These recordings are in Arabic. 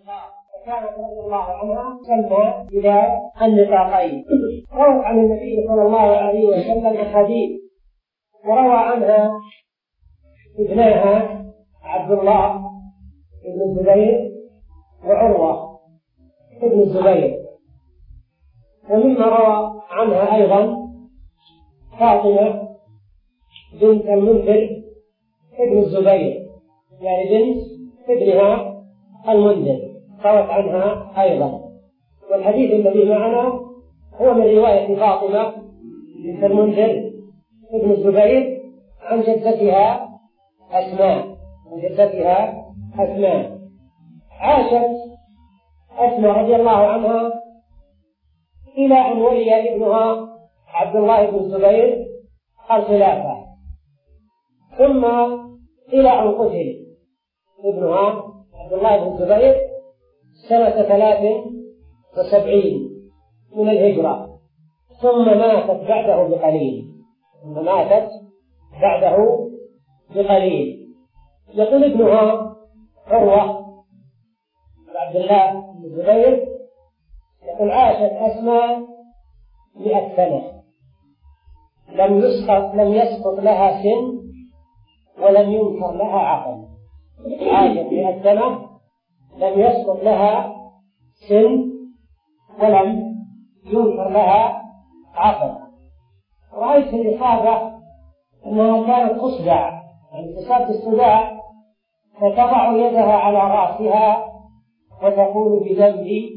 وكان رضي الله عنها سمى إلى النطاقين روى عن النبي صلى الله عليه وسلم احاديث وروى عنها ابناها عبد الله بن الزبير وعروه بن الزبير ومما روى عنها أيضا فاطمه بنت المنذر ابن الزبير يعني بنت ابنها المنذر قالت عنها أيضا. والحديث الذي معنا هو من رواية فاطمة بنت المنذر ابن الزبير عن جدتها أسماء عن جدتها أسماء. عاشت أسماء رضي الله عنها إلى أن ولي ابنها عبد الله بن الزبير الخلافة. ثم إلى أن قتل ابنها عبد الله بن الزبير سنة ثلاث وسبعين من الهجرة. ثم ماتت بعده بقليل. ثم ماتت بعده بقليل. يقول ابنها عروة عبد الله بن الزبير يقول عاشت أسماء مئة سنة. لم يسقط لم يسقط لها سن ولم ينكر لها عقل. عاشت مئة سنة. لم يسقط لها سن ولم ينكر لها عقل. رأيت الإصابة أنها كانت تصدع يعني تصاب الصداع فتضع يدها على رأسها وتقول بذنبي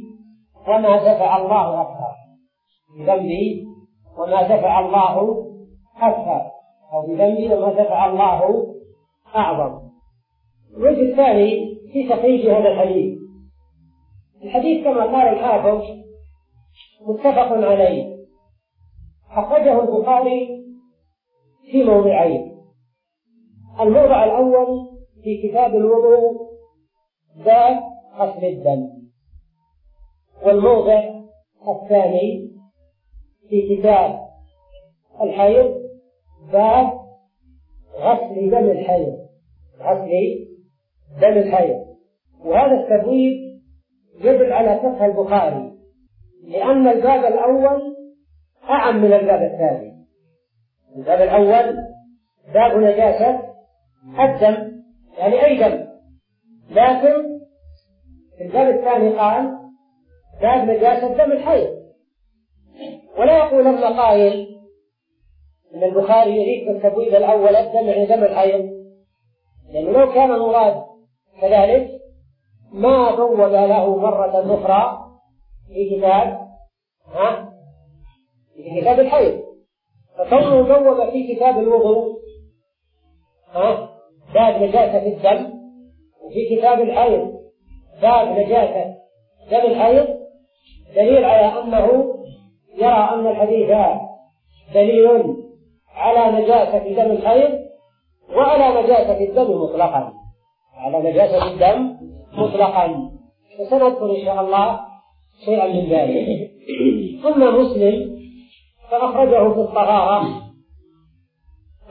وما دفع الله أكثر. بذنبي وما دفع الله أكثر. أو بذنبي وما دفع الله أعظم. الوجه الثاني في تقييد هذا الحديث. الحديث كما قال الحافظ متفق عليه. حققه البخاري في موضعين. الموضع الأول في كتاب الوضوء ذات غسل الدم. والموضع الثاني في كتاب الحيض باب غسل دم الحيض. غسل بل الحيض. وهذا التبويب يدل على فقه البخاري لأن الباب الأول أعم من الباب الثاني. الباب الأول باب نجاسة الدم يعني أي دم. لكن في الباب الثاني قال باب نجاسة دم الحيض. ولا يقول أما قائل أن البخاري يريد بالتبويب الأول الدم يعني دم الحيض لأنه لو كان المراد كذلك ما بوب له مرة أخرى في كتاب ها؟ في كتاب الحيض. فكونه بوب في كتاب الوضوء ها؟ باب نجاسة الدم وفي كتاب الحيض باب نجاسة دم الحيض دليل على أنه يرى أن الحديث دليل على نجاسة دم الحيض وعلى نجاسة الدم مطلقا. على نجاسة الدم مطلقا. وسنذكر إن شاء الله شيئا من ذلك. ثم مسلم فأخرجه في الطهارة.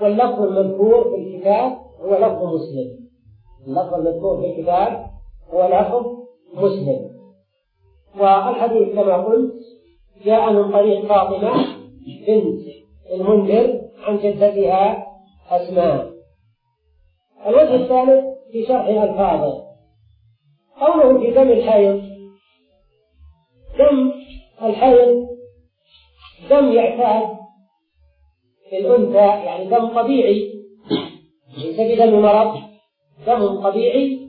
واللفظ المذكور في الكتاب هو لفظ مسلم. اللفظ المذكور في الكتاب هو لفظ مسلم. والحديث كما قلت جاء من طريق فاطمة بنت المنذر عن جدتها أسماء. الوجه الثالث في شرح ألفاظه. قوله في دم الحيض. دم الحيض. دم يعتاد الأنثى يعني دم طبيعي. ليس بدم مرض. دم طبيعي.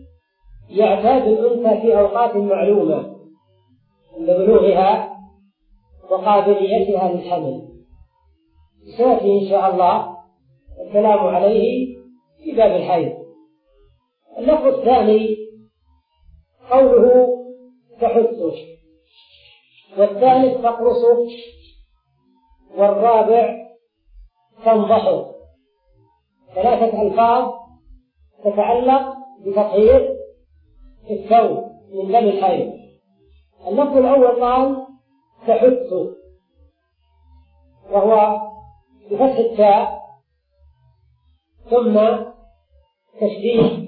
يعتاد الأنثى في أوقات معلومة. عند بلوغها وقابليتها للحمل. سيأتي إن شاء الله الكلام عليه في باب الحيض. اللفظ الثاني قوله تحثه والثالث تقرصه والرابع تنضحه ثلاثة ألفاظ تتعلق بتطهير الثوب من دم الحيض اللفظ الأول قال تحثه وهو بفتح التاء ثم تشديد.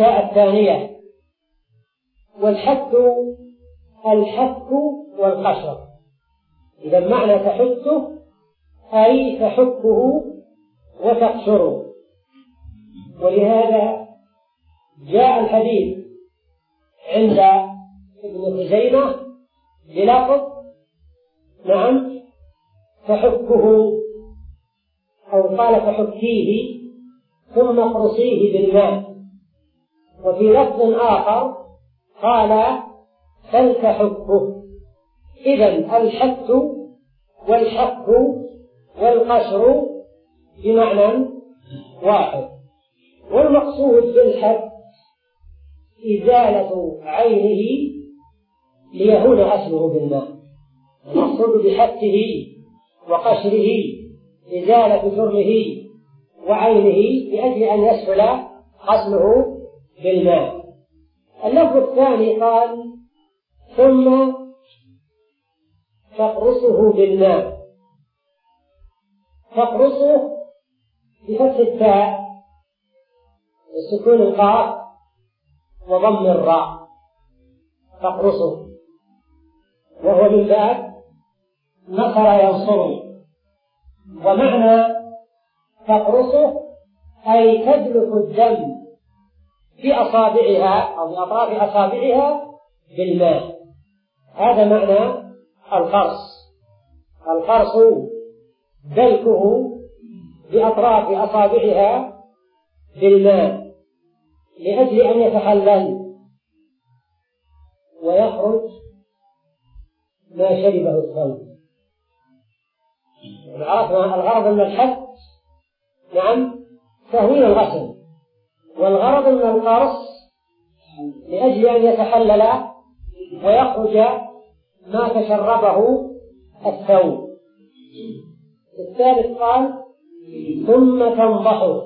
الثانية. والحث الحث والقشر إذا معنى تحثه أي تحكه وتقشره ولهذا جاء الحديث عند ابن خزيمة بلفظ نعم تحكه أو قال فحكيه ثم اقرصيه بالماء. وفي لفظ آخر قال فلتحبه إذا الحث والحق والقشر بمعنى واحد. والمقصود بالحث إزالة عينه ليهون غسله بالماء. المقصود بحثه وقشره إزالة جرمه وعينه لأجل أن يسهل غسله بالمال اللفظ الثاني قال ثم تقرصه بالماء. تقرصه بفتح التاء وسكون القاف وضم الراء. تقرصه. وهو من باب نصر ينصرني ومعنى تقرصه أي تدلك الدم. في أصابعها أو بأطراف أصابعها بالماء. هذا معنى القرص. القرص دلكه بأطراف أصابعها بالماء لأجل أن يتحلل ويخرج ما شربه الثوب. عرفنا الغرض من الحد نعم تهويل الغسل. والغرض من القرص لأجل أن يتحلل ويخرج ما تشربه الثوب. الثالث قال ثم تنضحه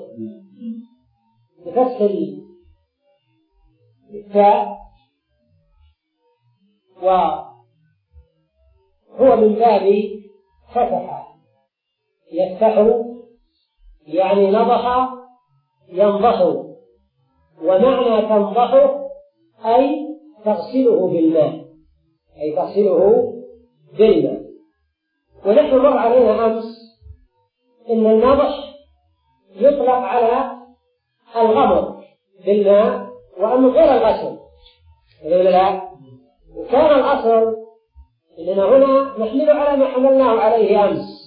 بفتح التاء وهو من باب فتح. يفتح يعني نضح ينضح. ومعنى تنضحه أي تغسله بالماء. أي تغسله بالماء. ونحن مر علينا أمس أن النضح يطلق على الغمر بالماء وأنه غير الغسل. ولا لا؟ وكان الأصل أننا هنا نحمل على ما حملناه عليه أمس.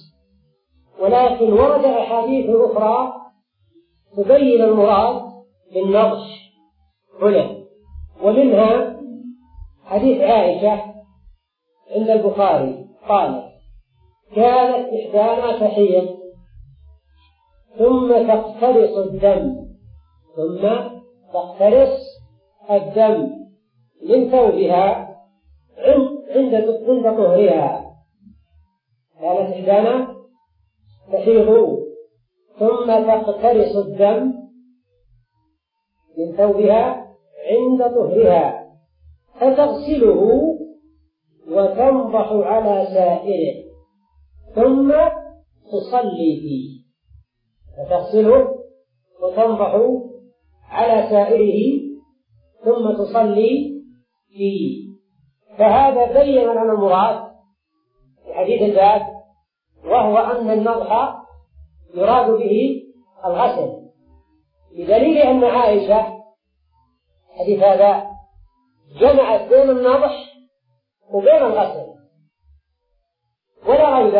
ولكن ورد أحاديث أخرى تبين المراد للنقش هنا. ومنها حديث عائشة عند البخاري قال كانت إحدانا تحيض ثم تقترص الدم ثم تقترص الدم من ثوبها عند عند طهرها كانت إحدانا تحيض ثم تقترص الدم من ثوبها عند طهرها فتغسله وتنضح على سائره ثم تصلي فيه فتغسله وتنضح على سائره ثم تصلي فيه. فهذا بين لنا المراد في حديث الباب وهو أن النضح يراد به الغسل. بدليل أن عائشة حديث هذا جمعت بين النضح وبين الغسل. ولا ريب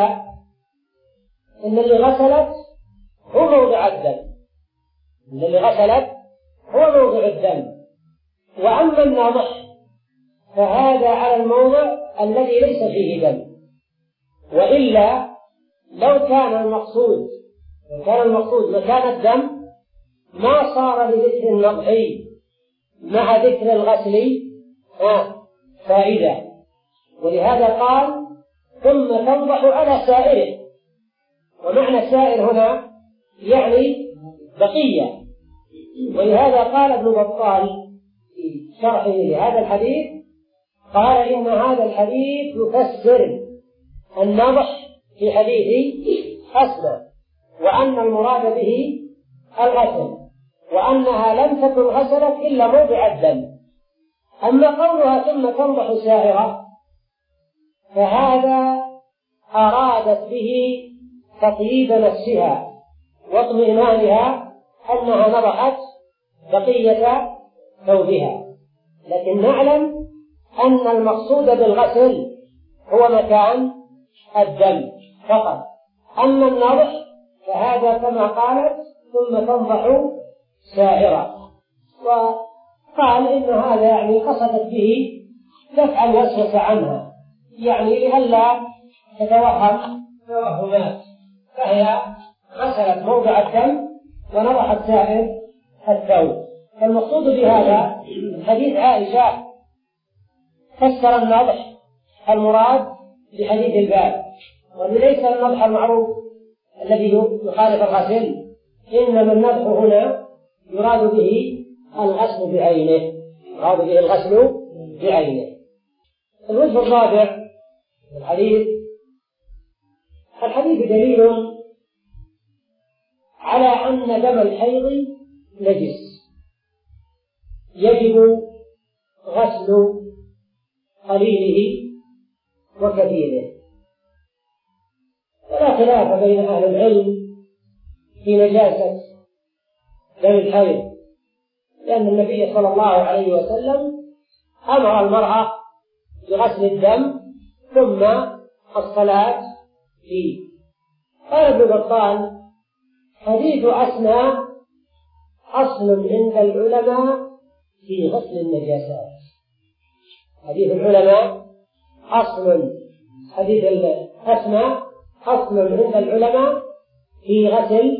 إن اللي غسلت هو موضع الدم. إن اللي غسلت هو موضع الدم. وأما النضح فهذا على الموضع الذي ليس فيه دم. وإلا لو كان المقصود لو كان المقصود مكان الدم ما صار لذكر النضحي مع ذكر الغسل فائدة. ولهذا قال ثم تنضح على سائره. ومعنى سائر هنا يعني بقية. ولهذا قال ابن بطال في شرحه لهذا الحديث قال إن هذا الحديث يفسر النضح في حديث أسلم وأن المراد به الغسل. وأنها لم تكن غسلت إلا موضع الدم. أما قولها ثم تنضح سائرة فهذا أرادت به تطييب نفسها واطمئنانها أنها نضحت بقية ثوبها. لكن نعلم أن المقصود بالغسل هو مكان الدم فقط. أما النضح فهذا كما قالت ثم تنضح ساحرة وقال إن هذا يعني قصدت به دفع الوسوسة عنها. يعني لئلا تتوهم توهمات فهي غسلت موضع الدم ونضحت سائر الثوب. فالمقصود بهذا حديث عائشة فسر النضح. المراد بحديث الباب. وليس النضح المعروف الذي يخالف الغسل إنما النضح هنا يراد به الغسل بعينه. يراد به الغسل بعينه. الوجه الرابع الحديث الحديث دليل على أن دم الحيض نجس. يجب غسل قليله وكثيره. ولا خلاف بين أهل العلم في نجاسة للخير لأن النبي صلى الله عليه وسلم أمر المرأة بغسل الدم ثم الصلاة فيه. قال ابن بطال حديث أسماء أصل عند العلماء في غسل النجاسات. حديث العلماء أصل حديث أسماء أصل عند العلماء في غسل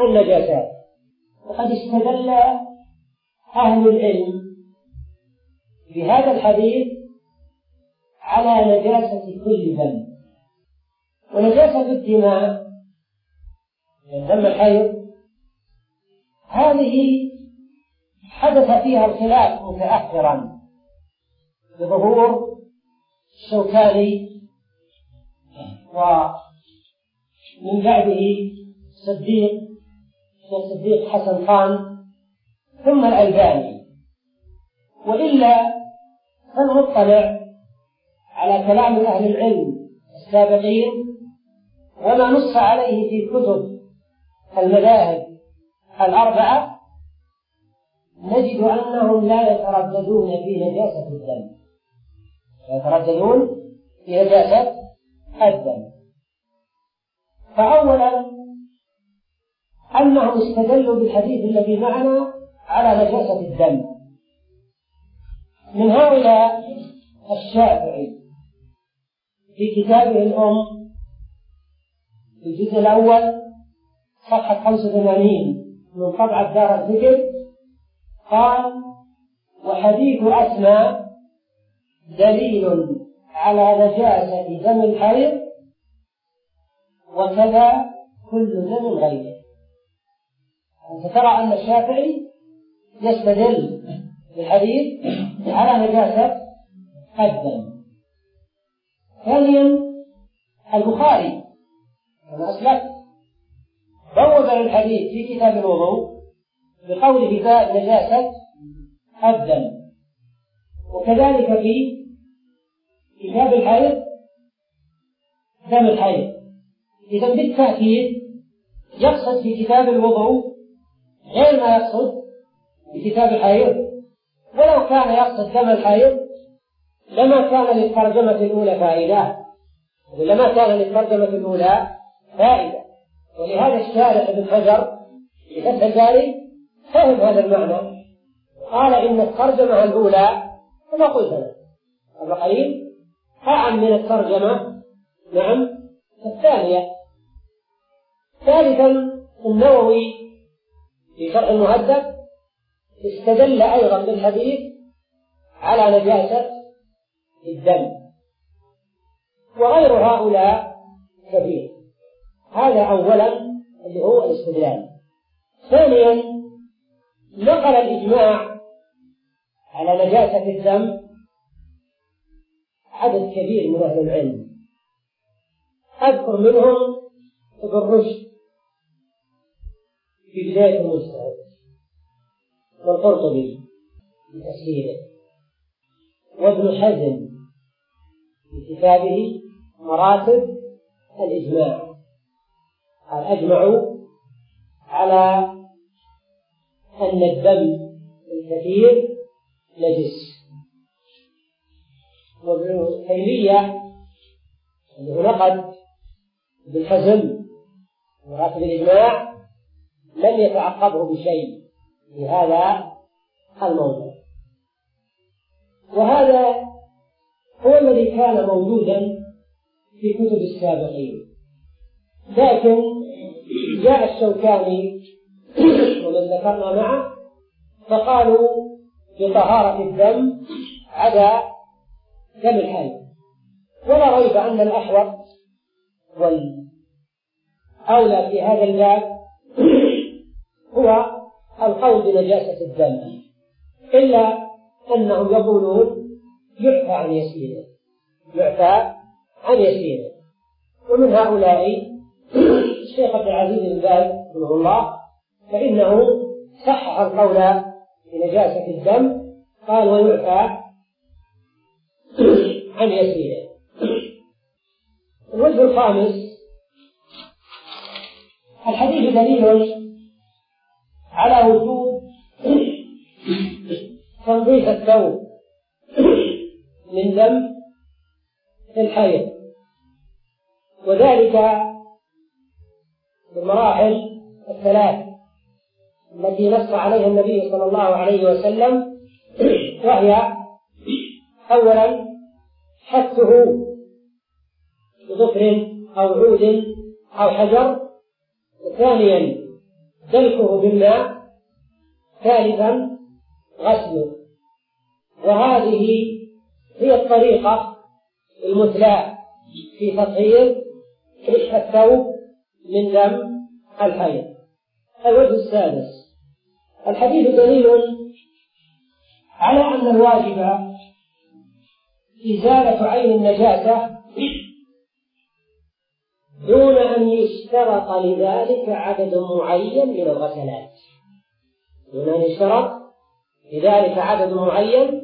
النجاسات. وقد استدل أهل العلم بهذا الحديث على نجاسة كل دم ونجاسة الدماء من دم الحيض. هذه حدث فيها الخلاف متأخرا بظهور الشوكاني ومن بعده الصديق الشيخ حسن خان ثم الألباني. وإلا فلنطلع على كلام أهل العلم السابقين وما نص عليه في كتب المذاهب الأربعة نجد أنهم لا يترددون في نجاسة الدم. لا يترددون في نجاسة الدم. فأولا أنهم استدلوا بالحديث الذي معنا على نجاسة الدم. من هؤلاء الشافعي في كتابه الأم في الجزء الأول صفحة 85 من طبعة دار الذكر قال وحديث أسماء دليل على نجاسة دم الحيض وكذا كل دم غيره. فترى أن الشافعي يستدل بالحديث على نجاسة الدم ثانيا البخاري كما أسلفت بوب للحديث في كتاب الوضوء بقوله باب نجاسة الدم وكذلك في كتاب الحيض كتاب الحيض. إذا بالتأكيد يقصد في كتاب الوضوء غير ما يقصد بكتاب الحيض. ولو كان يقصد دم الحيض لما كان للترجمة الأولى فائدة. لما كان للترجمة الأولى فائدة. ولهذا الشارح ابن حجر في فتح الباري فهم هذا المعنى. قال إن الترجمة الأولى كما قلت لك قبل قليل أعم من الترجمة. نعم الثانية. ثالثا النووي في شرح المهذب استدل أيضا بالحديث على نجاسة الدم وغير هؤلاء كثير. هذا أولا اللي هو الاستدلال. ثانيا نقل الإجماع على نجاسة الدم عدد كبير من أهل العلم. أذكر منهم ابن رشد في بداية المجتهد والقرطبي في تفسيره وابن حزم في كتابه مراتب الإجماع۔ قال أجمعوا على أن الدم الكثير نجس۔ وابن تيمية أنه نقد بالحزم مراتب الإجماع۔ لم يتعقبه بشيء. في هذا الموضع وهذا هو الذي كان موجودا في كتب السابقين. لكن جاء الشوكاني ومن ذكرنا معه فقالوا بطهارة الدم عدا دم الحي. ولا ريب أن الأحوط والأولى في هذا الباب هو القول بنجاسة الدم إلا أنهم يقولون يعفى عن يسيره يعفى عن يسيره. ومن هؤلاء الشيخ عبد العزيز بن باز رحمه الله فإنه صحح القول بنجاسة الدم قال ويعفى عن يسيره. الوجه الخامس الحديث دليل على وجود تنظيف الثوب من دم الحيض. وذلك بالمراحل الثلاث التي نص عليها النبي صلى الله عليه وسلم وهي أولا حثه بظفر أو عود أو حجر ثانيا تركه بالماء ثالثا غسله. وهذه هي الطريقة المثلى في تطهير الثوب من دم الحيض. الوجه السادس. الحديث دليل على أن الواجب إزالة عين النجاسة دون أن يشترط لذلك عدد معين من الغسلات. دون أن يشترط لذلك عدد معين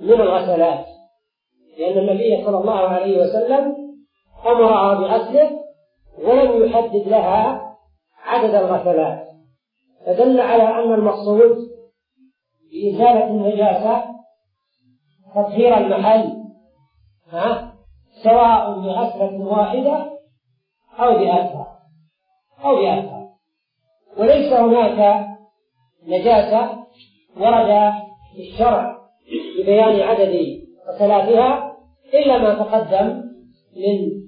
من الغسلات. لأن النبي صلى الله عليه وسلم أمرها بغسله ولم يحدد لها عدد الغسلات. فدل على أن المقصود بإزالة النجاسة تطهير المحل ها؟ سواء بغسلة واحدة أو بأثر أو بأثر وليس هناك نجاسة ورد في الشرع ببيان عدد غسلاتها إلا ما تقدم من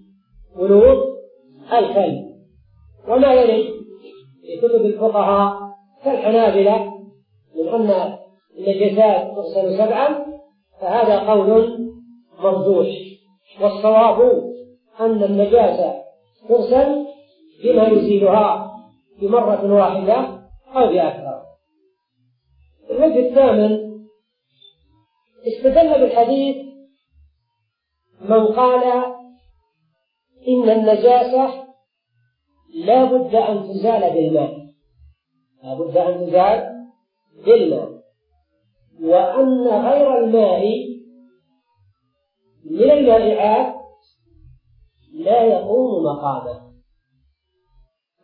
بلوغ الكلب. وما يلي في كتب الفقهاء كالحنابلة من أن النجسات تغسل سبعا فهذا قول مرجوح. والصواب أن النجاسة ترسل بما يزيلها بمرة واحدة أو بأكثر. الوجه الثامن استدل بالحديث من قال إن النجاسة لا بد أن تزال بالماء. لا بد أن تزال بالماء. وأن غير الماء من المائعات لا يقوم مقامه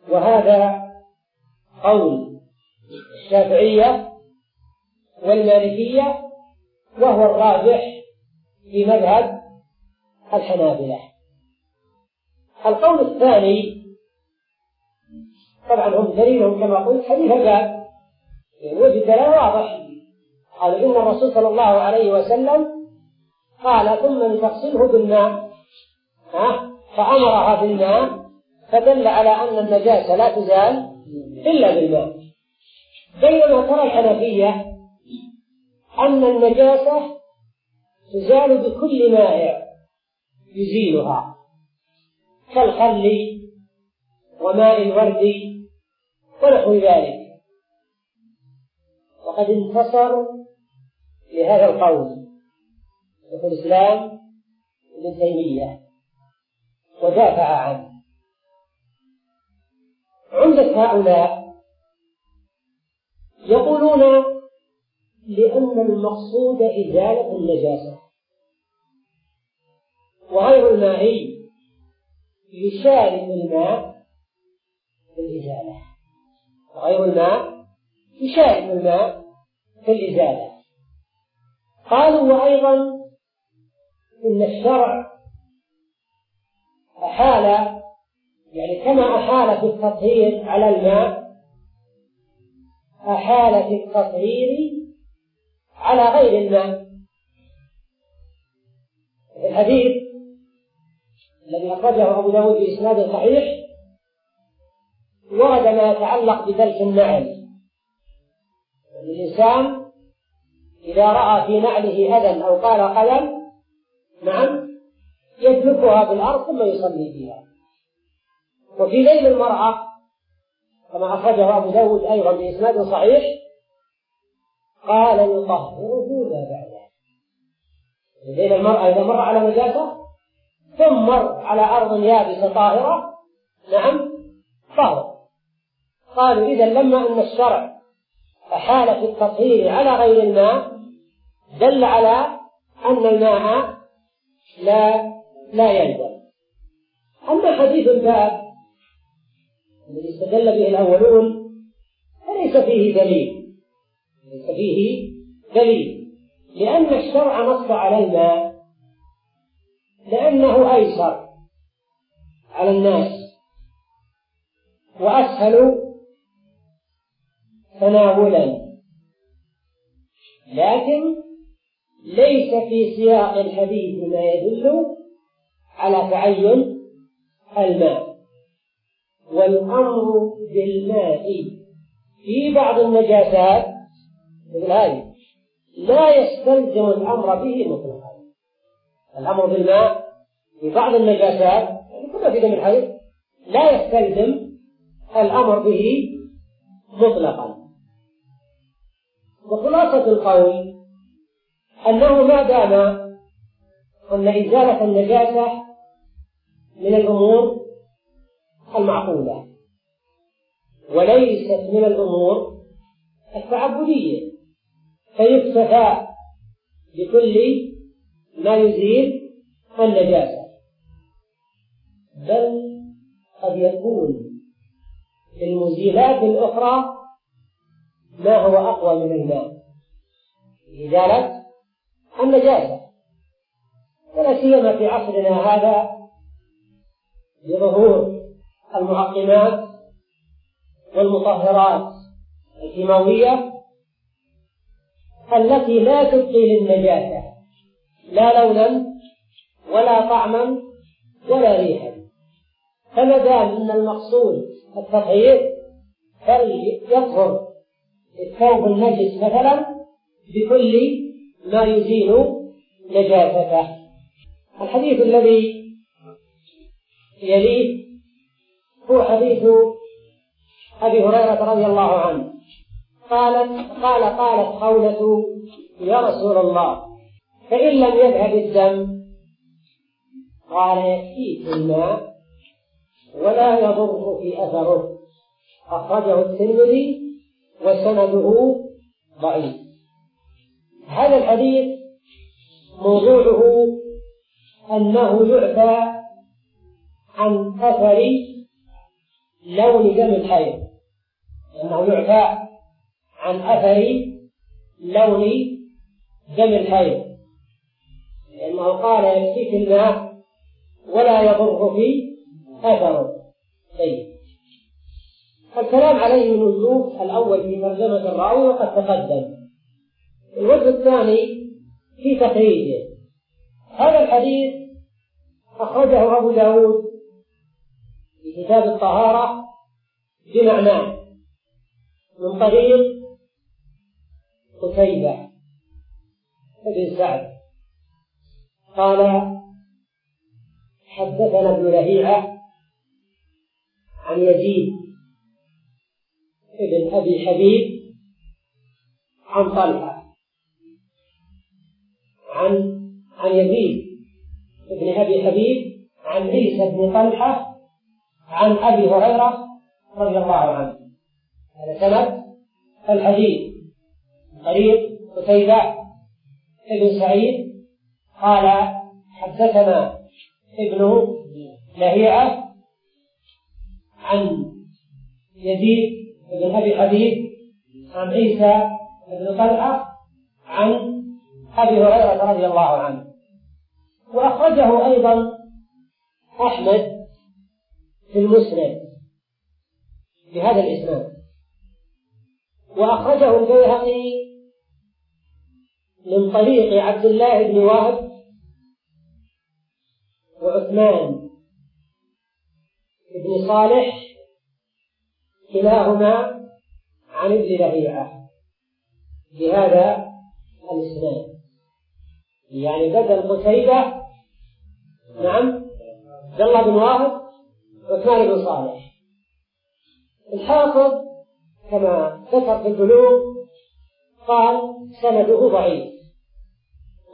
وهذا قول الشافعية والمالكية وهو الراجح في مذهب الحنابلة. القول الثاني طبعا هم دليلهم كما قلت حديث الباب. وجه كلام واضح. قال إن الرسول صلى الله عليه وسلم قال ثم لتغسله بالماء. ها؟ فأمرها بالماء فدل على أن النجاسة لا تزال إلا بالماء بينما ترى الحنفية أن النجاسة تزال بكل ماء يزيلها كالخل وماء الورد ونحو ذلك. وقد انتصروا لهذا القول شيخ الإسلام ابن تيمية. ودافع عنه. عمدة هؤلاء يقولون لأن المقصود إزالة النجاسة. وغير المائي يشارك الماء في الإزالة وغير الماء يشارك الماء في الإزالة قالوا وأيضا إن الشرع أحال يعني كما أحال في التطهير على الماء أحال في التطهير على غير الماء. الحديث الذي أخرجه أبو داود بإسناد صحيح ورد ما يتعلق بذلك النعل. الإنسان إذا رأى في نعله أذى أو قال قلم نعم يدركها بالارض ثم يصلي بها وفي ليل المرأة كما أخرجه أبو داود أيضا بإسناد صحيح قال يطهره ما بعده. ليل المرأة إذا مر على نجاسة ثم مر على أرض يابسة طاهرة نعم طاهر. قالوا إذا لما أن الشرع أحال في التطهير على غير الماء دل على أن الماء لا لا يلزم. أما حديث الباب الذي استدل به الأولون فليس فيه دليل. ليس فيه دليل. لأن الشرع نص على الماء. لأنه أيسر على الناس. وأسهل تناولا. لكن ليس في سياق الحديث ما يدل على تعين الماء والأمر بالماء. في بعض النجاسات مثل هذه لا يستلزم الأمر به مطلقا. الأمر بالماء في بعض النجاسات يعني كما في دم الحيض لا يستلزم الأمر به مطلقا. وخلاصة القول أنه ما دام أن إزالة النجاسة من الأمور المعقولة. وليست من الأمور التعبدية. فيكتفى بكل ما يزيل النجاسة. بل قد يكون في المزيلات الأخرى ما هو أقوى من الماء. إزالة النجاسة. ولا سيما في عصرنا هذا لظهور المعقمات والمطهرات الكيماوية التي لا تبقي للنجاسة لا لونا ولا طعما ولا ريحا. فما دام أن المقصود التطهير فليطهر الثوب النجس مثلا بكل ما يزيل نجاسته. الحديث الذي يليه هو حديث أبي هريرة رضي الله عنه. قالت قال قالت خولة يا رسول الله فإن لم يذهب الدم قال يكفيك الماء ولا يضرك أثره. أخرجه الترمذي وسنده ضعيف. هذا الحديث موضوعه أنه يعفى عن أثر لون دم الحيض أنه يعفى عن أثر لون دم الحيض. لأنه قال يكفيك الماء ولا يضره في أثره طيب. الكلام عليه من الوجوه الأول في ترجمة الراوي وقد تقدم. الوجه الثاني في تخريجه. هذا الحديث أخرجه أبو داود كتاب الطهارة بمعنى من طريق قتيبة بن سعد. قال حدثنا ابن لهيعة عن يزيد بن أبي حبيب عن طلحة عن عن يزيد بن أبي حبيب عن عيسى بن طلحة عن أبي هريرة رضي الله عنه. هذا سند الحديث طريق قتيبة ابن سعيد قال حدثنا ابن لهيعة عن يزيد بن أبي حبيب عن عيسى بن طلحة عن أبي هريرة رضي الله عنه. وأخرجه أيضا أحمد في المسلم بهذا الإسلام وأخرجه البيهقي من طريق عبد الله بن وهب وعثمان بن صالح كلاهما عن ابن لهيعة بهذا الإسلام يعني بدل قتيبة نعم عبد الله بن واهب وكارم صالح. الحافظ كما ذكر في البلوغ قال سنده ضعيف.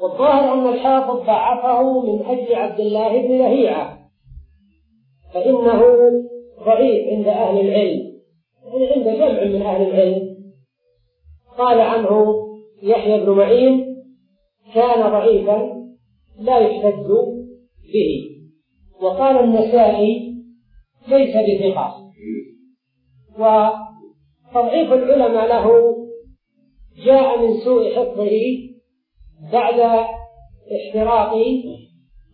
والظاهر أن الحافظ ضعفه من أجل عبد الله بن لهيعة. فإنه ضعيف عند أهل العلم. يعني عند جمع من أهل العلم. قال عنه يحيى بن معين كان ضعيفا لا يحتج به. وقال النسائي ليس بثقة. وتضعيف العلماء له جاء من سوء حفظه بعد احتراق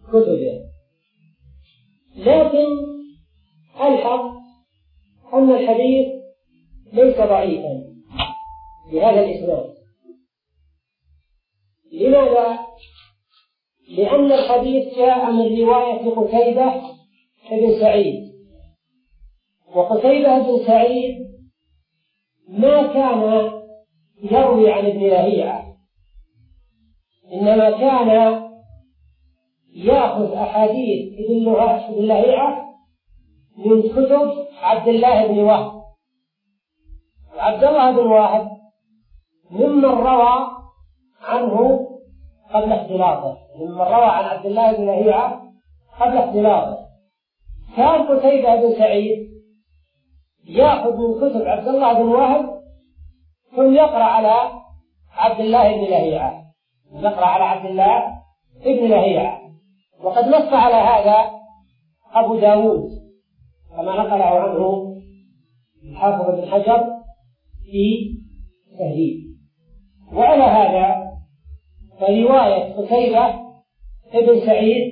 كتبه. لكن الحق أن الحديث ليس ضعيفا بهذا الإسلام لماذا؟ لأن الحديث جاء من رواية قتيبة بن سعيد. وقتيبة بن سعيد ما كان يروي عن ابن لهيعة إنما كان يأخذ أحاديث ابن لهيعة من كتب عبد الله بن وهب. عبد الله بن وهب ممن روى عنه قبل اختلاطه. ممن روى عن عبد الله بن لهيعة قبل اختلاطه. كان قتيبة بن سعيد يأخذ من كتب عبد الله بن وهب ثم يقرأ على عبد الله بن لهيعة. يقرأ على عبد الله بن لهيعة. وقد نص على هذا أبو داود كما نقله عنه الحافظ بن حجر في تهديد وعلى هذا فرواية قتيبة ابن سعيد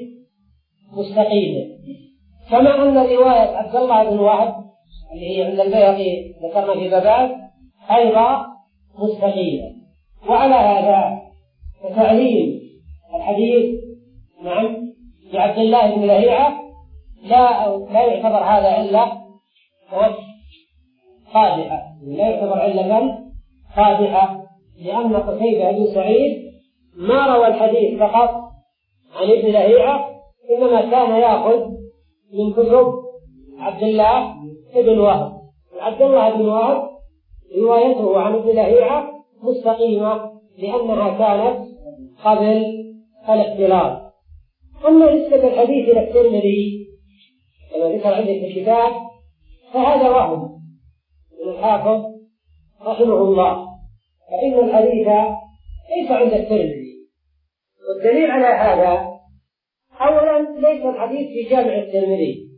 مستقيمة كما أن رواية عبد الله بن وهب اللي هي عند البيهقي ذكرنا في بابات أيضا مستحيلة وعلى هذا فتأليل الحديث نعم لعبد الله بن لهيعة لا لا يعتبر هذا علة نعم، قادحة لا يعتبر علة قادحة لأن قتيبة بن سعيد ما روى الحديث فقط عن ابن لهيعة إنما كان يأخذ من كتب عبد الله ابن وهب. عبد الله بن وهب روايته عن الضليعة مستقيمة لأنها كانت قبل الاختلاط. أما نسبة الحديث إلى الترمذي كما ذكر عنده في الكتاب فهذا وهم. من الحافظ رحمه الله. فإن الحديث ليس عند الترمذي. والدليل على هذا أولا ليس الحديث في جامع الترمذي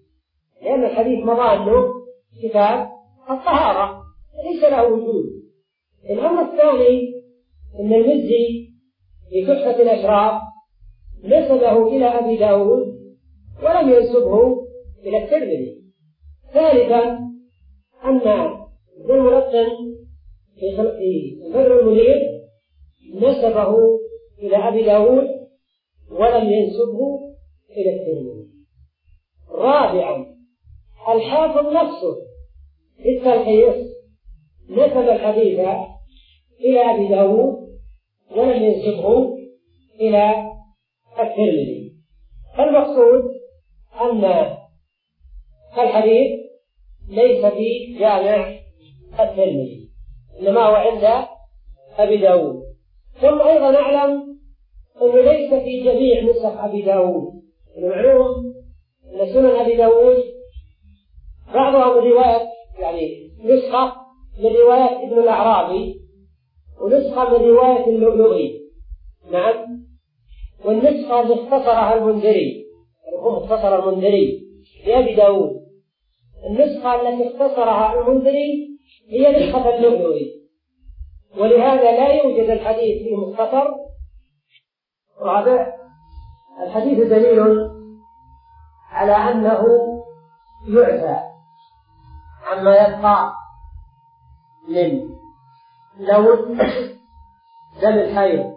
لأن الحديث مضانه كتاب الطهارة ليس له وجود. الأمر الثاني أن المزي في تحفة الأشراف نسبه إلى أبي داود ولم ينسبه إلى الترمذي. ثالثا أن ذو الملقن في بر المنير نسبه إلى أبي داود ولم ينسبه إلى الترمذي. رابعا الحافظ نفسه في التلخيص نسب الحديث إلى أبي داود. ولم ينسبه إلى الترمذي. المقصود أن الحديث ليس في جامع الترمذي. إنما هو عند أبي داود. ثم أيضا نعلم أنه ليس في جميع نسخ أبي داود. المعلوم أن سنن أبي داود بعضها من رواية يعني نسخة من رواية ابن الأعرابي ونسخة من رواية اللؤلؤي. نعم. والنسخة اللي اختصرها المنذري يعني هو اختصر المنذري لأبي داود. النسخة التي اختصرها المنذري هي نسخة اللؤلؤي. ولهذا لا يوجد الحديث في مختصر. رابع الحديث دليل على أنه يعفى. عما يبقى من لون دم الحيض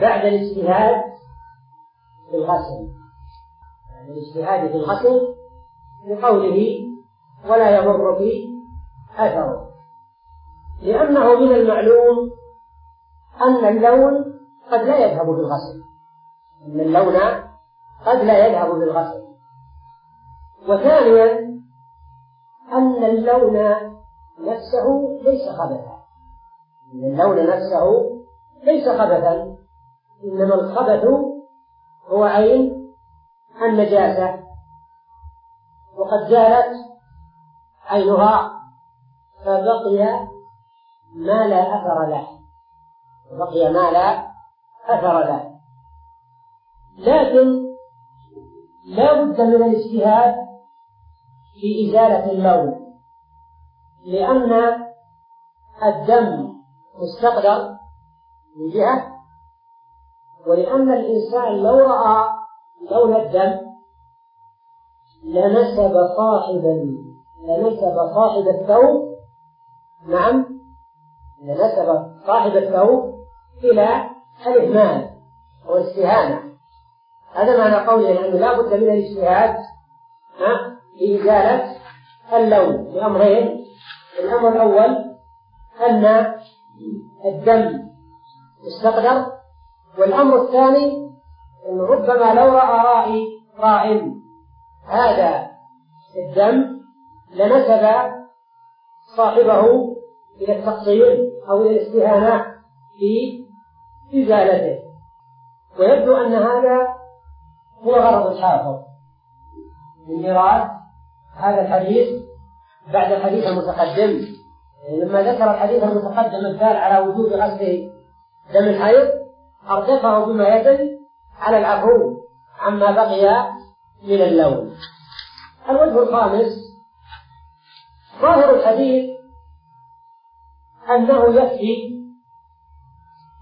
بعد الاجتهاد في الغسل. يعني الاجتهاد في الغسل لقوله ولا يضرك أثره. لأنه من المعلوم أن اللون قد لا يذهب بالغسل. أن اللون قد لا يذهب بالغسل. وثانيا أن اللون نفسه ليس خبثا. أن اللون نفسه ليس خبثا. إنما الخبث هو عين النجاسة. وقد زالت عينها فبقي ما لا أثر له. بقي ما لا أثر له. لكن لا بد من الاجتهاد في إزالة اللون لأن الدم مستقدر من جهة ولأن الإنسان لو رأى لون الدم لنسب صاحبا لنسب صاحب الثوب نعم لنسب صاحب الثوب إلى الإهمال أو الاستهانة. هذا معنى قوله أنه لا بد من الاجتهاد لإزالة اللون. بأمرين إيه؟ الأمر الأول أن الدم يستقدر والأمر الثاني أن ربما لو رأى راعي راع هذا الدم لنسب صاحبه إلى التقصير أو إلى الاستهانة في إزالته. ويبدو أن هذا هو غرض الحافظ. من ميراث هذا الحديث بعد الحديث المتقدم. لما ذكر الحديث المتقدم الدال على وجود غسل دم الحيض أردفه بما يدل على العفو عما بقي من اللون. الوجه الخامس ظاهر الحديث أنه يكفي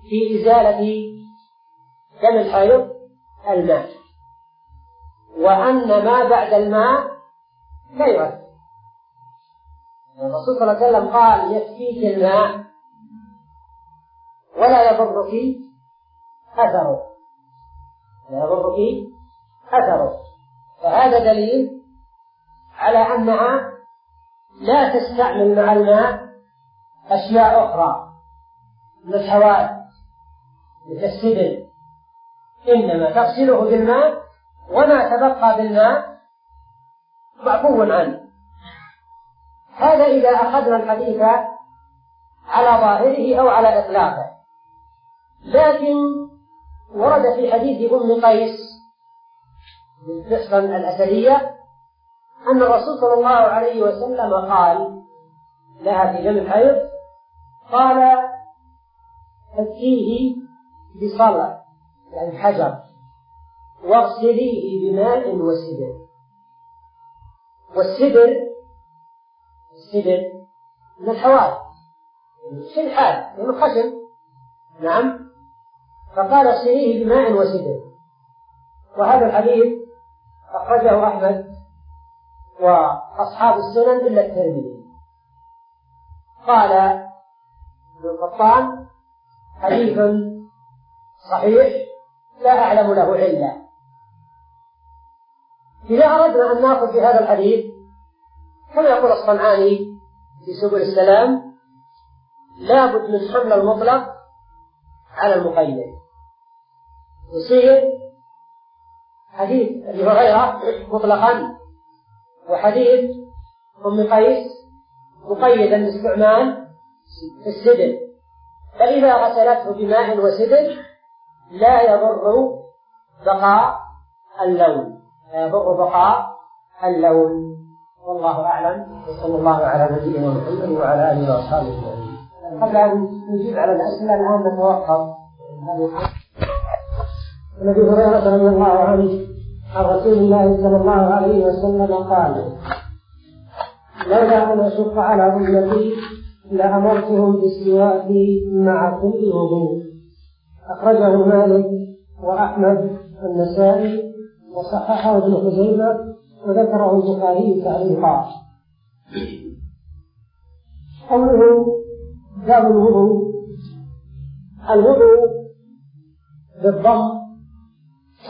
في إزالة دم الحيض الماء وأن ما بعد الماء كيف؟ الرسول صلى الله عليه وسلم قال يكفيك الماء ولا يضرك أثره. لا يضرك أثره. فهذا دليل على أنها لا تستعمل مع الماء أشياء أخرى من الحوادث مثل السبل. إنما تغسله بالماء وما تبقى بالماء معفو عنه هذا إذا أخذنا الحديث على ظاهره أو على إطلاقه. لكن ورد في حديث أم قيس قصرا الأسدية أن الرسول صلى الله عليه وسلم قال لها في جمع الحيض قال فكيه بصلع يعني حجر واغسليه بماء وسدر والسدر السدر من الحوائط السلحات من الخشب. نعم. فقال سريه بماء وسدر. وهذا الحديث أخرجه أحمد وأصحاب السنن إلا الترمذي. قال ابن القطان حديث صحيح لا أعلم له علة إذا أردنا أن نأخذ بهذا الحديث كما يقول الصنعاني في سبل السلام لابد من حمل المطلق على المقيد. يصير حديث أبي هريرة مطلقا وحديث أم قيس مقيدا باستعمال السدر فإذا غسلته بماء وسدر لا يضر بقاء اللون. بغضها اللون والله أعلم وصلى الله على نبينا محمد وعلى آله وأصحابه أجمعين. قبل أن نجيب على الأسئلة الآن نتوقف. عن ابي هريرة رضي الله عنه عن رسول الله صلى الله عليه وسلم قال: لولا ان أشق على أمتي لامرتهم بالسواك مع كل وضوء. أخرجه مالك وأحمد النسائي وصححه ابن خزيمة وذكره البخاري تعليقا قوله باب الوضوء. الوضوء بالضم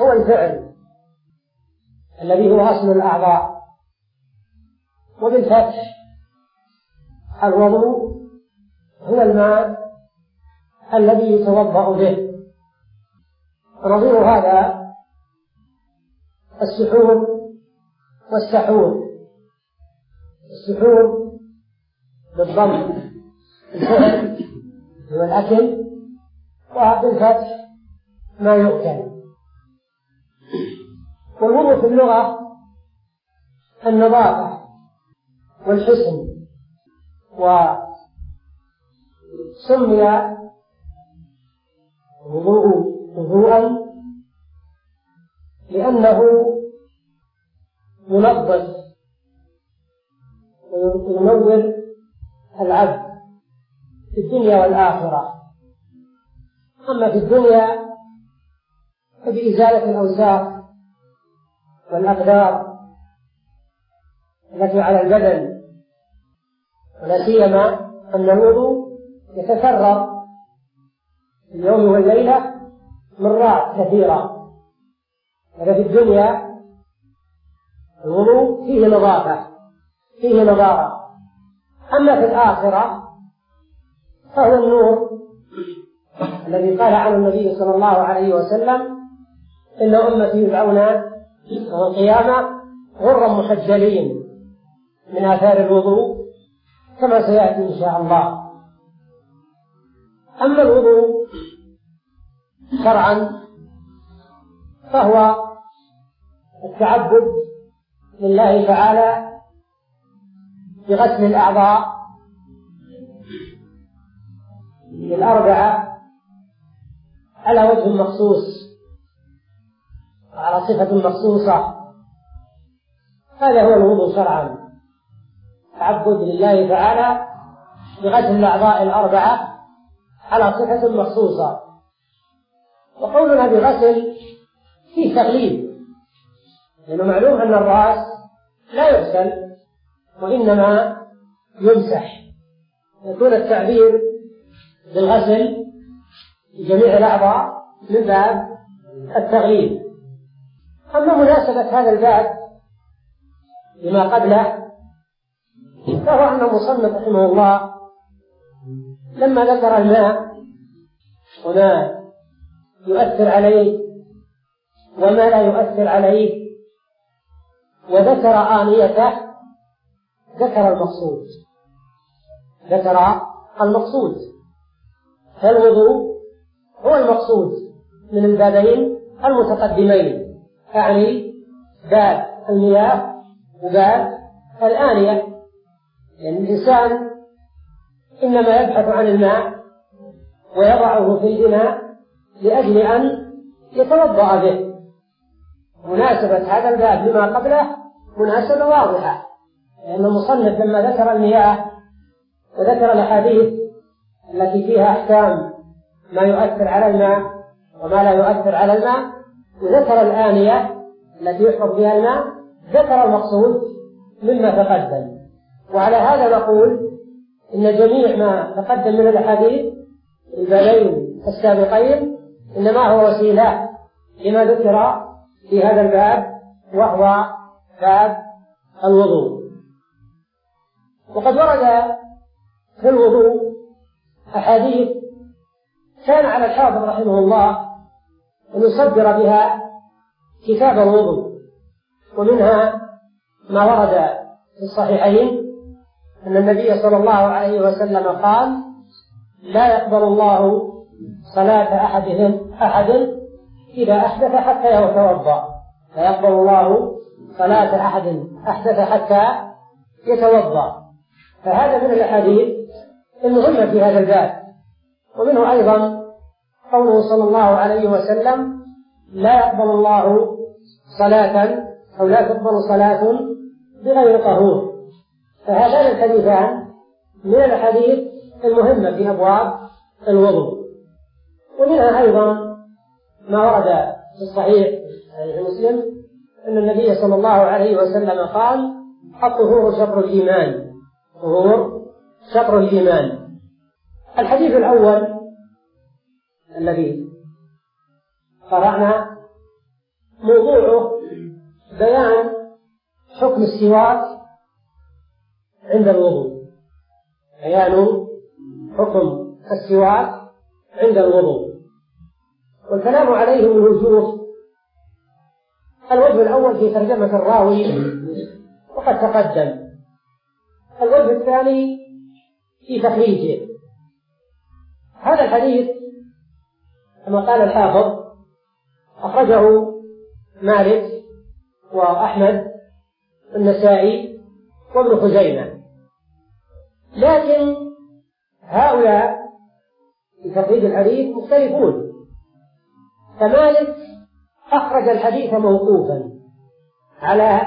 هو الفعل الذي هو أصل الأعضاء. وبالفتح الوضوء هو الماء الذي يتوضأ به. نظير هذا السحور والسحور السحور بالضم. الفعل هو الأكل وبالفتح ما يؤكل. والوضوء في اللغة النظافة والحسن. وسمي وضوء وضوءا لأنه ينقص وينور العبد في الدنيا والآخرة. أما في الدنيا فبإزالة الأوساخ والأقدار التي على البدن ولا سيما أن الوضوء يتكرر في اليوم والليلة مرات كثيرة. هذا في الدنيا الوضوء فيه نظافة فيه نظارة أما في الآخرة فهو النور الذي قال عنه النبي صلى الله عليه وسلم إن أمتي يدعون يوم القيامة غرا محجلين من آثار الوضوء كما سيأتي إن شاء الله أما الوضوء شرعا فهو التعبد لله تعالى بغسل الأعضاء الأربعة على وجه مخصوص وعلى صفة مخصوصة هذا هو الوضوء شرعا. تعبد لله تعالى بغسل الأعضاء الأربعة على صفة مخصوصة. وقولنا بغسل فيه تغليب. لأنه معلوم أن الرأس لا يغسل وإنما يمسح. يكون التعبير بالغسل لجميع الأعضاء من باب التغليب أما مناسبة هذا الباب لما قبله فهو أن المصنف رحمه الله لما ذكر الماء وما يؤثر عليه وما لا يؤثر عليه وذكر آنيته ذكر المقصود. ذكر المقصود. فالوضوء هو المقصود من البابين المتقدمين أعني باب المياه وباب الآنية. لأن الإنسان إنما يبحث عن الماء ويضعه في الإناء لأجل أن يتوضأ به. مناسبة هذا الباب لما قبله مناسبة واضحة. لأن المصنف لما ذكر المياه وذكر الأحاديث التي فيها أحكام ما يؤثر على الماء وما لا يؤثر على الماء وذكر الآنية التي يحفظ بها الماء ذكر المقصود مما تقدم. وعلى هذا نقول إن جميع ما تقدم من الأحاديث البابين السابقين إنما هو وسيلة لما ذكر في هذا الباب وهو باب الوضوء. وقد ورد في الوضوء أحاديث كان على الحافظ رحمه الله أن يصدر بها كتاب الوضوء ومنها ما ورد في الصحيحين أن النبي صلى الله عليه وسلم قال لا يقبل الله صلاة أحدهم أحد إذا أحدث حتى يتوضأ. فيقبل الله صلاة أحد أحدث حتى يتوضأ. فهذا من الأحاديث المهمة في هذا الباب. ومنه أيضا قوله صلى الله عليه وسلم لا يقبل الله صلاة أو لا تقبل صلاة بغير طهور. فهذان الحديثان من الأحاديث المهمة في أبواب الوضوء. ومنها أيضا ما ورد في الصحيح عن مسلم أن النبي صلى الله عليه وسلم قال الطهور شطر الإيمان. طهور شطر الإيمان. الحديث الأول الذي قرأنا موضوعه بيان حكم السواك عند الوضوء. بيان حكم السواك عند الوضوء. والكلام عليه من وجوه الوجه الأول في ترجمة الراوي وقد تقدم. الوجه الثاني في تخريجه. هذا الحديث كما قال الحافظ أخرجه مالك وأحمد النسائي وابن خزيمة. لكن هؤلاء في تخريج الحديث مختلفون. فمالك أخرج الحديث موقوفا على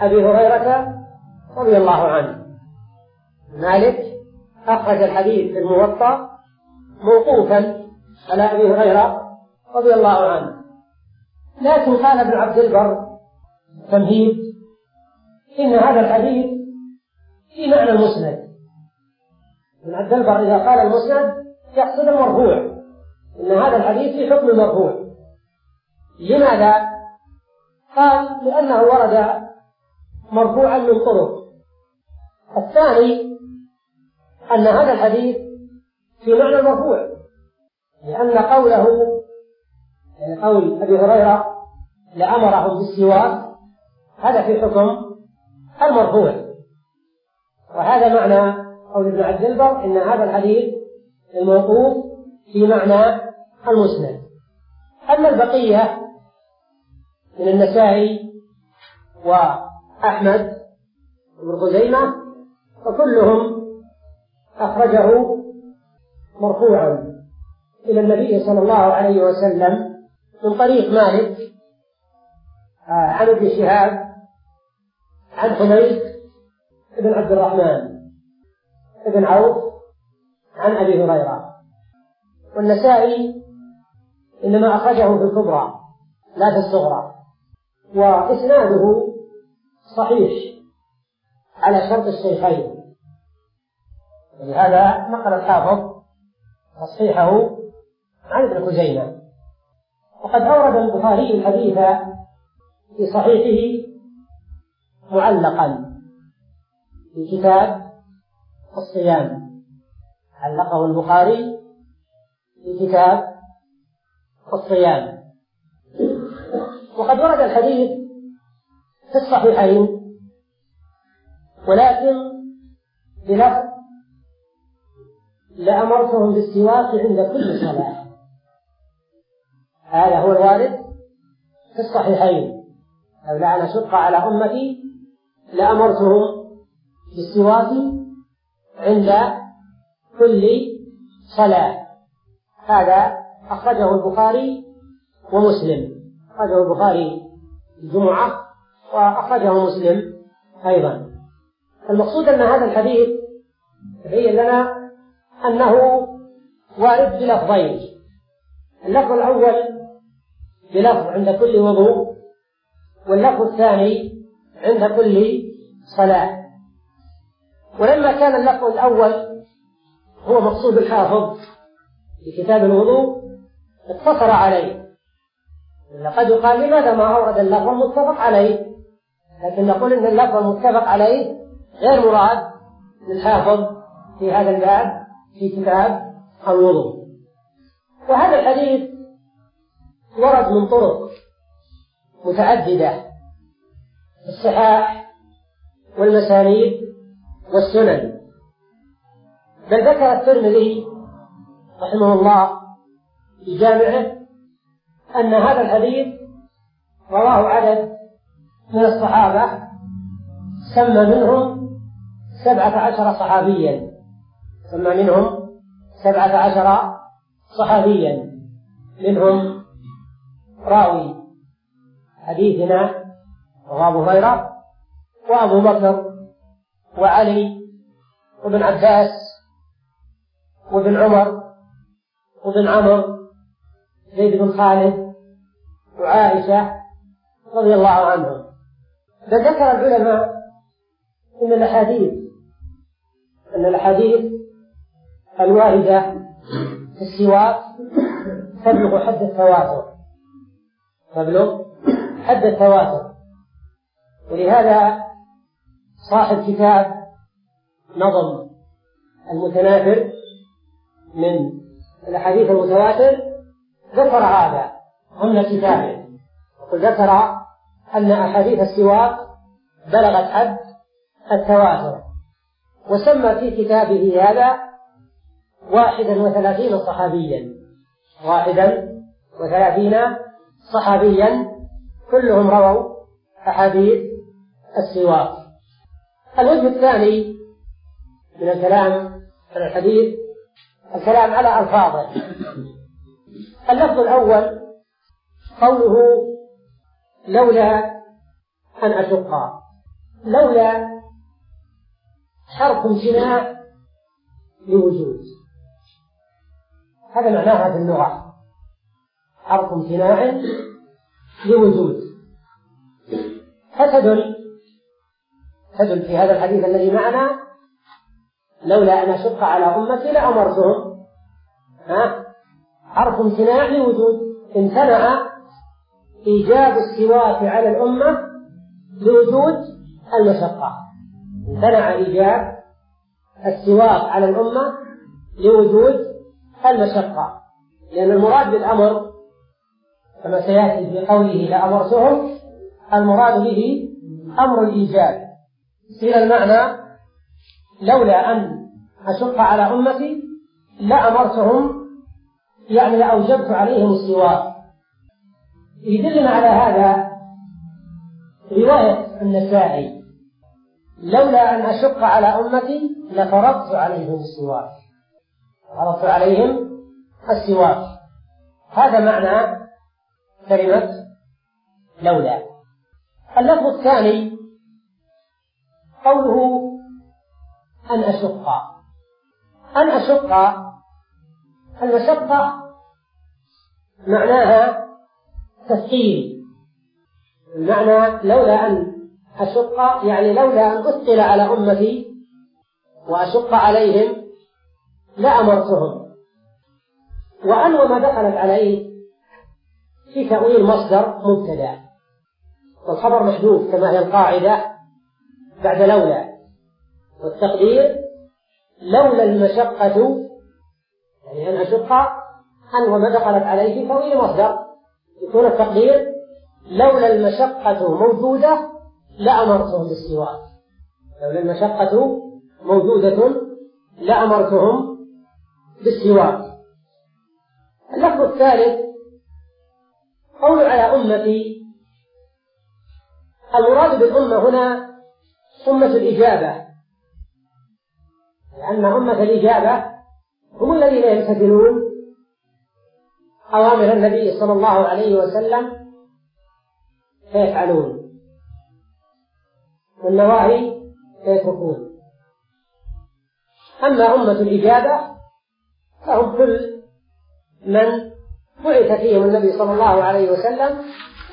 أبي هريرة رضي الله عنه. مالك أخرج الحديث في الموطأ موقوفا على أبي هريرة رضي الله عنه. لكن قال ابن عبد البر تمهيد. إن هذا الحديث في معنى المسند. ابن عبد البر إذا قال المسند يقصد المرفوع. أن هذا الحديث في حكم المرفوع لماذا؟ قال لأنه ورد مرفوعا من طرق. الثاني أن هذا الحديث في معنى المرفوع لأن قوله يعني قول أبي هريرة لأمرهم بالسواك هذا في حكم المرفوع. وهذا معنى قول ابن عبد البر إن هذا الحديث الموقوف في معنى المسلم أما البقية من النسائي وأحمد بن خزيمة فكلهم أخرجه مرفوعا إلى النبي صلى الله عليه وسلم من طريق مالك آه، عن ابن شهاب عن حميد بن عبد الرحمن بن عوف عن أبي هريرة. والنسائي إنما أخرجه في الكبرى لا في الصغرى. وإسناده صحيح على شرط الشيخين. ولهذا نقل الحافظ تصحيحه عن ابن خزيمة. وقد أورد البخاري الحديث في صحيحه معلقا في كتاب الصيام. علقه البخاري في كتاب والصيام. وقد ورد الحديث في الصحيحين ولكن بلفظ لأمرتهم بالسواك عند كل صلاة. هذا هو الوارد في الصحيحين. لولا أن أشق على أمتي لأمرتهم بالسواك عند كل صلاة. هذا أخرجه البخاري ومسلم. أخرجه البخاري الجمعة وأخرجه مسلم أيضا. المقصود أن هذا الحديث يبين لنا أنه وارد بلفظين اللفظ الأول بلفظ عند كل وضوء واللفظ الثاني عند كل صلاة. ولما كان اللفظ الأول هو مقصود الحافظ في كتاب الوضوء اقتصر عليه. لقد يقال لماذا ما أورد اللفظ المتفق عليه؟ لكن نقول أن اللفظ المتفق عليه غير مراد للحافظ في هذا الباب في كتاب الوضوء. وهذا الحديث ورد من طرق متعددة الصحاح والمسانيد والسنن. بل ذكر الترمذي رحمه الله لجامعه أن هذا الحديث رواه عدد من الصحابة سمى منهم سبعة عشر صحابيا. سمى منهم سبعة عشر صحابيا. منهم راوي حديثنا وأبو هريرة وأبو بكر وعلي وابن عباس وابن عمر وابن عمرو زيد بن خالد وعائشة رضي الله عنهم. فذكر العلماء أن الأحاديث أن الأحاديث الواردة في السواك تبلغ حد التواتر. تبلغ حد التواتر. ولهذا صاحب كتاب نظم المتنافر من الأحاديث المتواتر ذكر هذا ضمن كتابه. وذكر أن أحاديث السواك بلغت حد التواتر. وسمى في كتابه هذا واحدا وثلاثين صحابيا. واحدا وثلاثين صحابيا. كلهم رووا أحاديث السواك. الوجه الثاني من الكلام على الحديث الكلام على ألفاظه. اللفظ الأول قوله لولا أن أشقها لولا حرف امتناع لوجود. هذا معناها في اللغة. حرف امتناع لوجود. فتدل تدل في هذا الحديث الذي معنا. لولا أن أشق على أمتي لأمرتهم. ها؟ حرف امتناع لوجود امتنع إيجاب السواك على الأمة لوجود المشقة. امتنع إيجاب السواك على الأمة لوجود المشقة. لأن المراد بالأمر كما سيأتي في قوله لأمرتهم المراد به أمر الإيجاب. قيل المعنى لولا أن أشق على أمتي لأمرتهم يعني أوجبت عليهم السواك. يدلنا على هذا رواية النسائي. لولا أن أشق على أمتي لفرضت عليهم السواك. فرضت عليهم السواك. هذا معنى كلمة لولا. اللفظ الثاني قوله أن أشق. أن أشق المشقة معناها تسهيل المعنى لولا أن أشق يعني لولا أن أثقل على أمتي وأشق عليهم لأمرتهم. وأن ما دخلت عليه في تأويل مصدر مبتدأ. والخبر محذوف كما هي القاعدة بعد لولا. والتقدير لولا المشقة يعني أن أشق أن وما دخلت عليه فهو مصدر. يكون التقدير لولا المشقة موجودة لأمرتهم بالسواء لولا المشقة موجودة لأمرتهم بالسواء اللفظ الثالث قول على أمتي المراد بالأمة هنا أمة الإجابة. لأن أمة الإجابة هم الذين يمتثلون أوامر النبي صلى الله عليه وسلم فيفعلون والنواهي فيتركون أما أمة الإجابة فهم كل من بعث فيهم النبي صلى الله عليه وسلم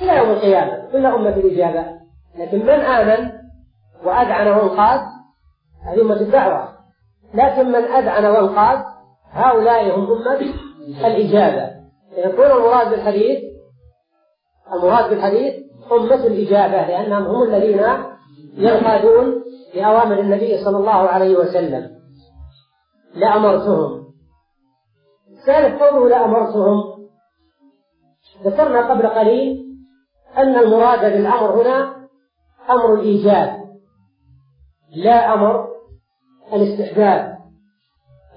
إلى يوم القيامة كل أمة الإجابة. لكن من آمن وأذعن وانقاد هذه أمة الدعوة. لكن من أذعن وانقاد هؤلاء هم أمة الإجابة. يكون المراد بالحديث المراد بالحديث أمة الإجابة لأنهم هم الذين ينقادون لأوامر النبي صلى الله عليه وسلم. لأمرتهم. ثالث قوله لأمرتهم. ذكرنا قبل قليل أن المراد بالأمر هنا أمر الإيجاب. لا أمر الاستحباب.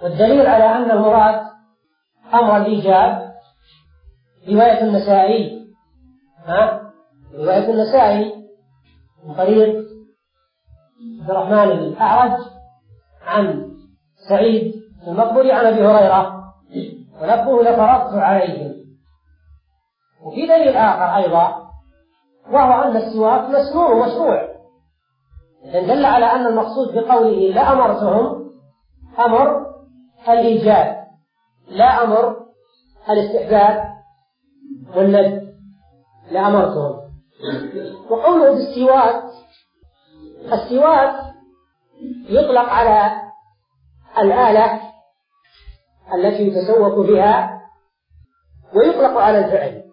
والدليل على أن المراد أمر الإيجاب رواية النسائي. ها؟ رواية النسائي. من طريق عبد الرحمن بن الأعرج عن سعيد المقبول عن أبي هريرة. ولبه لفرضت عليهم. وفي دليل آخر أيضا وهو أن السواك مسموع ومشروع. إذن دل على أن المقصود بقوله لا أمرتهم أمر الإيجاب لا أمر الاستحباب. والند لأمركم. وقوله بالسواك السواك يطلق على الآلة التي يتسوق بها ويطلق على الفعل.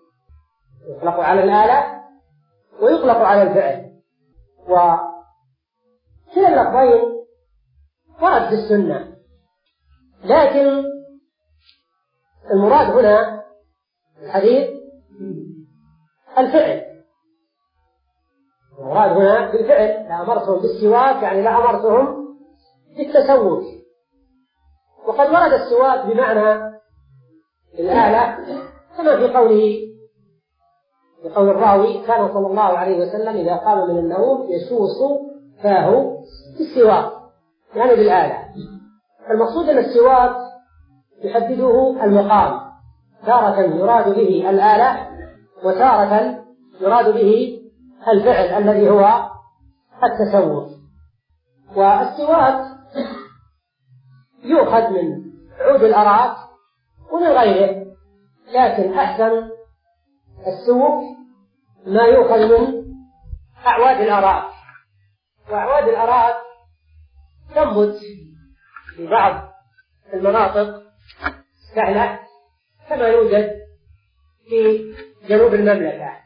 يطلق على الآلة ويطلق على الفعل. وكلا اللفظين ورد في السنة. لكن المراد هنا الحديث الفعل. المراد هنا بالفعل لأمرتهم بالسواك يعني لأمرتهم بالتسوك وقد ورد السواك بمعنى الآلة كما في قوله في قول الراوي كان صلى الله عليه وسلم إذا قام من النوم يسوس فاه بالسواك. يعني بالآلة. المقصود أن السواك يحدده المقام. تارة يراد به الآلة وتارة يراد به الفعل الذي هو التسوق. والسواك يؤخذ من عود الأراك ومن غيره لكن أحسن السوق ما يؤخذ من أعواد الأراك. وأعواد الأراك تنبت في بعض المناطق سهلة كما يوجد في جنوب المملكة يعني.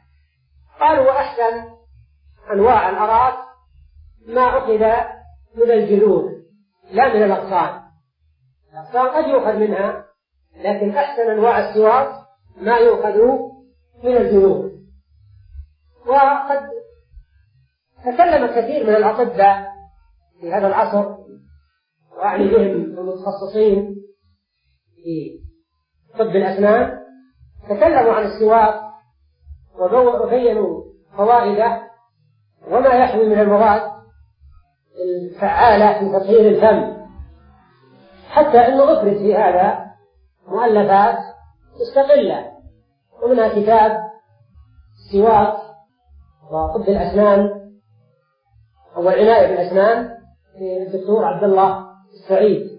قالوا أحسن أنواع الأراك ما أخذ من الجلود لا من الأغصان الأغصان قد يؤخذ منها لكن أحسن أنواع السواق ما يؤخذ من الجنوب وقد تكلم كثير من الأطباء في هذا العصر وأعني بهم المتخصصين في طب الأسنان تكلموا عن السواق وبينوا فوائده وما يحوي من المواد الفعالة في تطهير الفم. حتى أنه أفرد في هذا مؤلفات مستقلة. ومنها كتاب السواك وطب الأسنان أو العناية بالأسنان للدكتور عبد الله السعيد.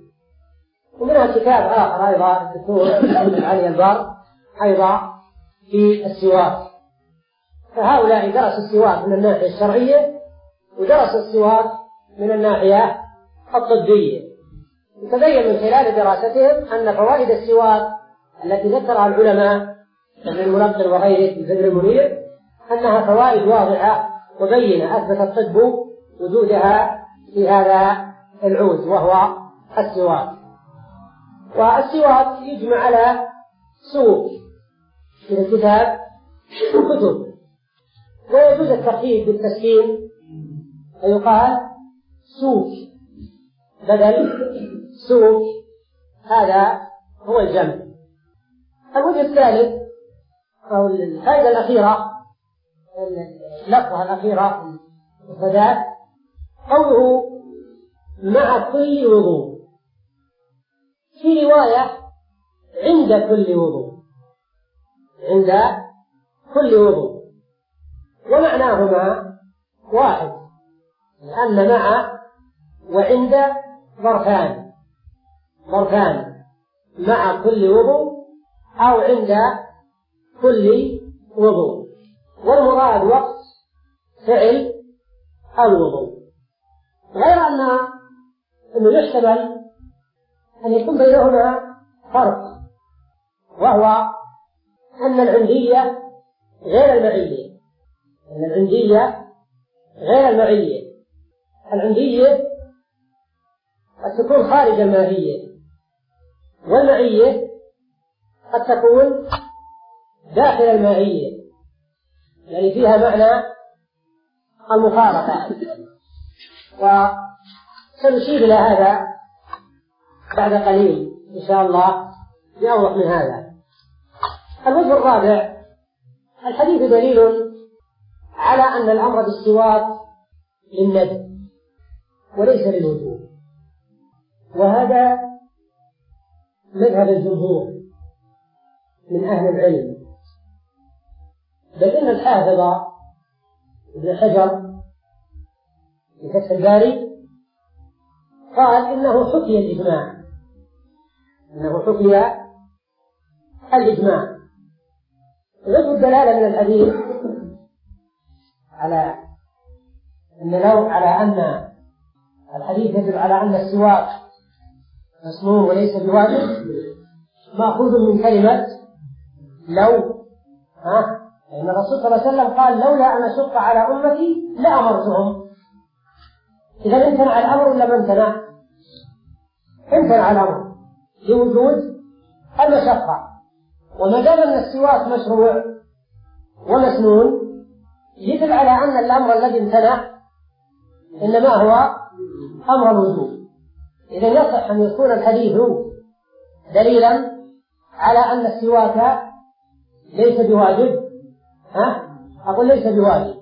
ومنها كتاب آخر أيضا الدكتور محمد علي البر أيضا في السواك. فهؤلاء درسوا السواك من الناحية الشرعية ودرسوا السواك من الناحية الطبية. وتبين من خلال دراستهم أن فوائد السواك التي ذكرها العلماء ابن الملقن وغيره في بدر المنير أنها فوائد واضحة وبينة أثبت الطب وجودها في هذا العود وهو السواك. والسواك يجمع على سوق من الكتاب والكتب. ويجوز التركيب بالتسكين فيقال سوك بدل سوك هذا هو الجمع. الوجه الثالث أو الفائدة الأخيرة اللفظة الأخيرة الصداق قوله مع كل وضوء. في رواية عند كل وضوء. عند كل وضوء. ومعناهما واحد لأن مع وعند ظرفان ظرفان مع كل وضوء أو عند كل وضوء. والمراد وقت فعل الوضوء غير أن أنه يحتمل أن يكون بينهما فرق وهو أن العندية غير المعية. لأن العندية غير المعية. العندية قد تكون خارج الماهية والمعية قد تكون داخل المعية يعني فيها معنى المفارقة. وسنشير إلى هذا بعد قليل إن شاء الله بأوضح من هذا. الوجه الرابع الحديث دليل على أن الأمر بالسواك للنبي وليس للوجوب وهذا مذهب الجمهور من أهل العلم. بل إن الحافظ ابن حجر في فتح الباري قال إنه حكي الإجماع. إنه حكي الإجماع. وجه الدلالة من الحديث على أن لو على أن الحديث يدل على أن السواق مسنون وليس بواجب. مأخوذ من كلمة لو ها؟ لأن الرسول صلى الله عليه وسلم قال لولا أن أشق على أمتي لأمرتهم. إذا امتنع الأمر ولا ما امتنع؟ امتنع الأمر لوجود المشقة. وما دام أن السواك مشروع ومسنون يدل على أن الأمر الذي امتنع إنما هو أمر الوجوب. إذا يصح أن يكون الحديث دليلا على أن السواك ليس بواجب. ها؟ أقول ليس بواجب.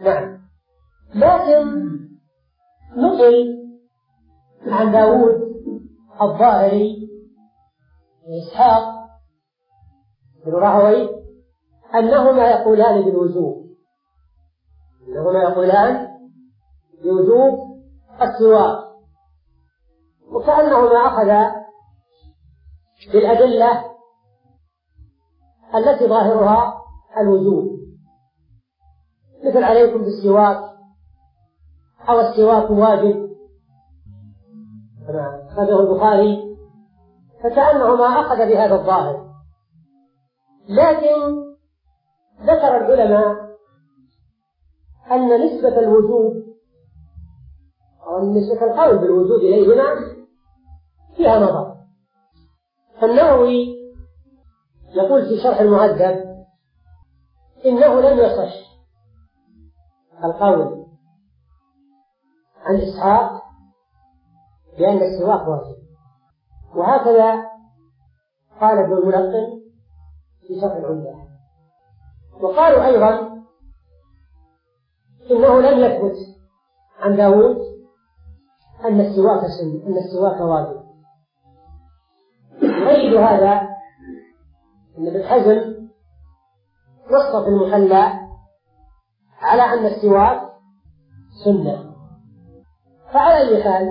نعم. لكن نقل عن داوود الظاهري إسحاق بن راهوي أنهما يقولان بالوجوب. وهنا يقولان بوجوب السواك وكأنهما أخذا بالأدلة التي ظاهرها الوجوب. مثل عليكم بالسواك أو السواك واجب. كما أخرجه البخاري. فكأنهما أخذ بهذا الظاهر. لكن ذكر العلماء أن نسبة الوجود أو أن نسبة القول بالوجود إليهما فيها نظر. فالنووي يقول في شرح المعذب إنه لم يصح. القول عن إسحاق بأن السواق واجب. وهكذا قال ابن الملقن في شرح العمدة. وقالوا أيضا إنه لم يثبت عن داوود أن السواك سنة أن السواك واجب يؤيد هذا أن ابن حزم نص المحلى على أن السواك سنة. فعلى أي حال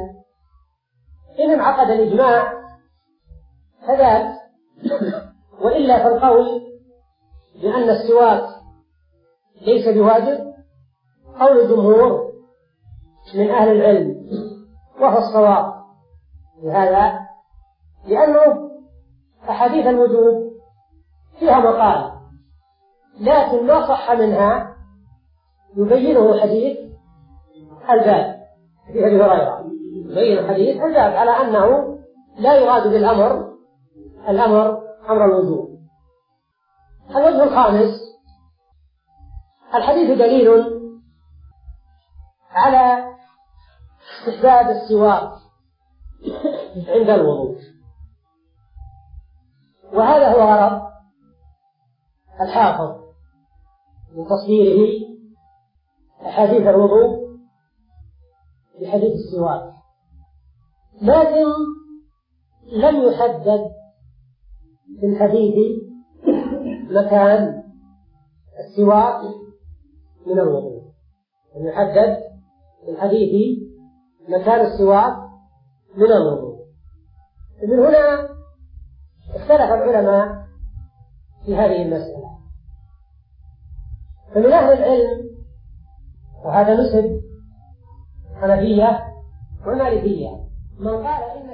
إن انعقد الإجماع فذاك. وإلا فالقول بأن السواك ليس بواجب. قول الجمهور من أهل العلم وهو الصواب. لهذا لأنه أحاديث الوجوب فيها مقال لكن ما صح منها يبينه حديث الباب في أبي هريرة. يبين حديث الباب على أنه لا يراد بالأمر الأمر أمر الوجوب الوجه الخامس الحديث دليل على استحباب السواك عند الوضوء. وهذا هو غرض الحافظ من تصويره أحاديث الوضوء بحديث السواك لكن لم يحدد في الحديث مكان السواك من الوضوء. لم يحدد الحديث مكان السواك من الوضوء. من هنا اختلف العلماء في هذه المسألة. فمن أهل العلم وهذا نسب حنفية ومالكية من قال إن